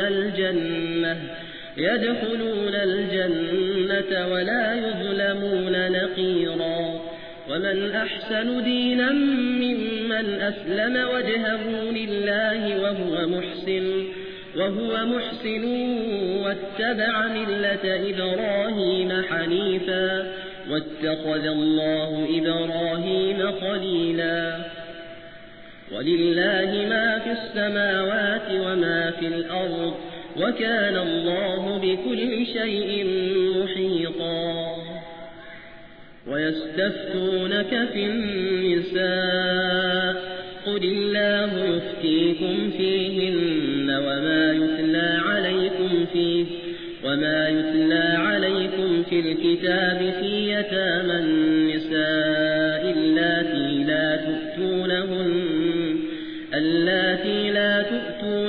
الجنة يدخلون الجنة ولا يظلمون نقيرا. ومن أحسن دينا ممن أسلم وجهه لله وهو محسن وهو محسن واتبع ملة إبراهيم حنيفا واتخذ الله إبراهيم خليلا. ولله ما في السماوات وما في الأرض وكان الله بكل شيء محيطا. ويستفتونك في النساء قل الله يفتيكم فيهن وما يتلى عليكم فيه وما يتلى عليكم في الكتاب في يتامى